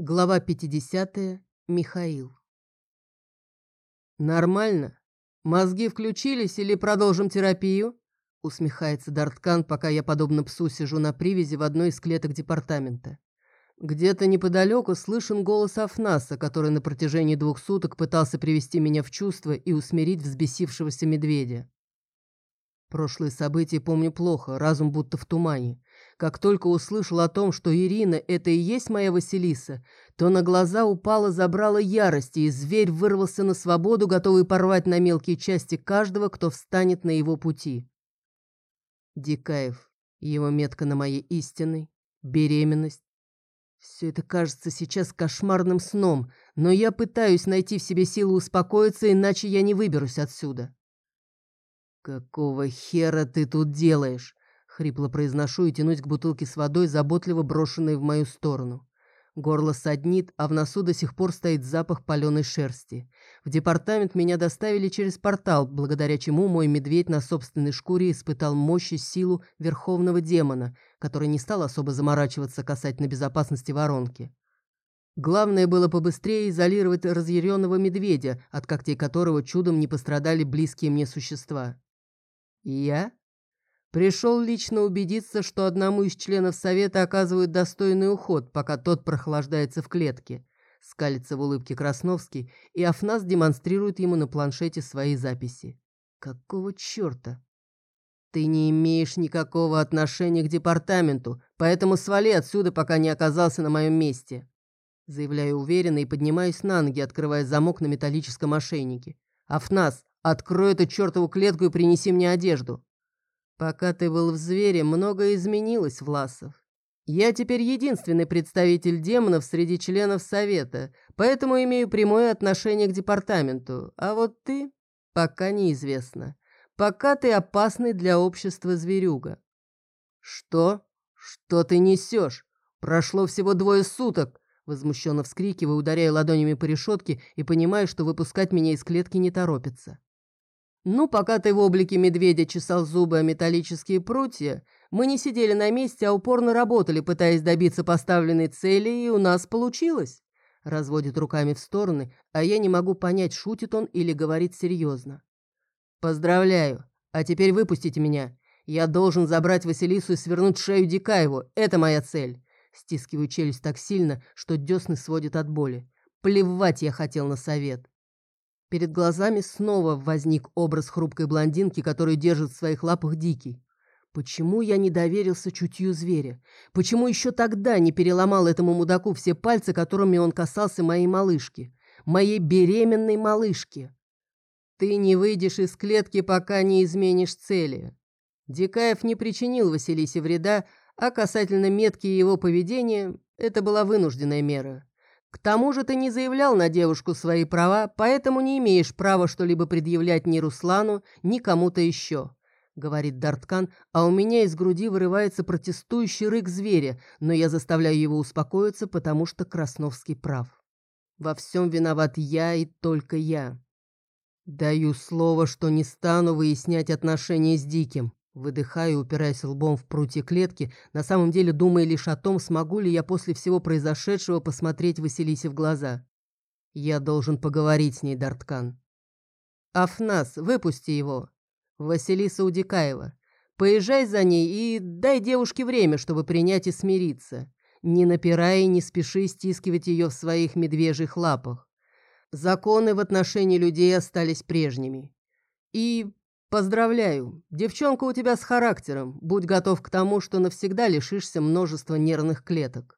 Глава 50. Михаил. «Нормально? Мозги включились или продолжим терапию?» Усмехается Дарткан, пока я, подобно псу, сижу на привязи в одной из клеток департамента. Где-то неподалеку слышен голос Афнаса, который на протяжении двух суток пытался привести меня в чувство и усмирить взбесившегося медведя. Прошлые события помню плохо, разум будто в тумане. Как только услышал о том, что Ирина — это и есть моя Василиса, то на глаза упала, забрала ярости, и зверь вырвался на свободу, готовый порвать на мелкие части каждого, кто встанет на его пути. Дикаев, его метка на моей истинной, беременность. Все это кажется сейчас кошмарным сном, но я пытаюсь найти в себе силу успокоиться, иначе я не выберусь отсюда. «Какого хера ты тут делаешь?» Хрипло произношу и тянусь к бутылке с водой, заботливо брошенной в мою сторону. Горло саднит, а в носу до сих пор стоит запах паленой шерсти. В департамент меня доставили через портал, благодаря чему мой медведь на собственной шкуре испытал мощь и силу верховного демона, который не стал особо заморачиваться касательно безопасности воронки. Главное было побыстрее изолировать разъяренного медведя, от когтей которого чудом не пострадали близкие мне существа. Я Пришел лично убедиться, что одному из членов совета оказывают достойный уход, пока тот прохлаждается в клетке. Скалится в улыбке Красновский, и Афнас демонстрирует ему на планшете свои записи. Какого черта? Ты не имеешь никакого отношения к департаменту, поэтому свали отсюда, пока не оказался на моем месте. Заявляю уверенно и поднимаюсь на ноги, открывая замок на металлическом ошейнике. Афнас, открой эту чертову клетку и принеси мне одежду. Пока ты был в звере, многое изменилось, Власов. Я теперь единственный представитель демонов среди членов Совета, поэтому имею прямое отношение к департаменту. А вот ты пока неизвестно. Пока ты опасный для общества зверюга. Что? Что ты несешь? Прошло всего двое суток. Возмущенно вскрикивая, ударяя ладонями по решетке и понимая, что выпускать меня из клетки не торопится. Ну, пока ты в облике медведя чесал зубы о металлические прутья, мы не сидели на месте, а упорно работали, пытаясь добиться поставленной цели, и у нас получилось. Разводит руками в стороны, а я не могу понять, шутит он или говорит серьезно. Поздравляю, а теперь выпустите меня. Я должен забрать Василису и свернуть шею Дикаеву. Это моя цель. Стискиваю челюсть так сильно, что десны сводят от боли. Плевать я хотел на совет. Перед глазами снова возник образ хрупкой блондинки, которую держит в своих лапах Дикий. Почему я не доверился чутью зверя? Почему еще тогда не переломал этому мудаку все пальцы, которыми он касался моей малышки? Моей беременной малышки? Ты не выйдешь из клетки, пока не изменишь цели. Дикаев не причинил Василисе вреда, а касательно метки его поведения, это была вынужденная мера. К тому же ты не заявлял на девушку свои права, поэтому не имеешь права что-либо предъявлять ни Руслану, ни кому-то еще», — говорит Дарткан, а у меня из груди вырывается протестующий рык зверя, но я заставляю его успокоиться, потому что Красновский прав. Во всем виноват я и только я. Даю слово, что не стану выяснять отношения с Диким. Выдыхаю, упираясь лбом в прутья клетки, на самом деле думая лишь о том, смогу ли я после всего произошедшего посмотреть Василисе в глаза. Я должен поговорить с ней, Дарткан. Афнас, выпусти его. Василиса Удикаева. Поезжай за ней и дай девушке время, чтобы принять и смириться. Не напирай и не спеши стискивать ее в своих медвежьих лапах. Законы в отношении людей остались прежними. И «Поздравляю. Девчонка у тебя с характером. Будь готов к тому, что навсегда лишишься множества нервных клеток».